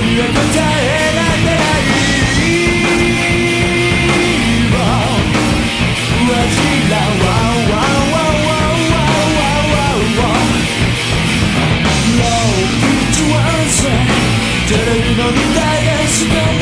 には答えテレビの見たいです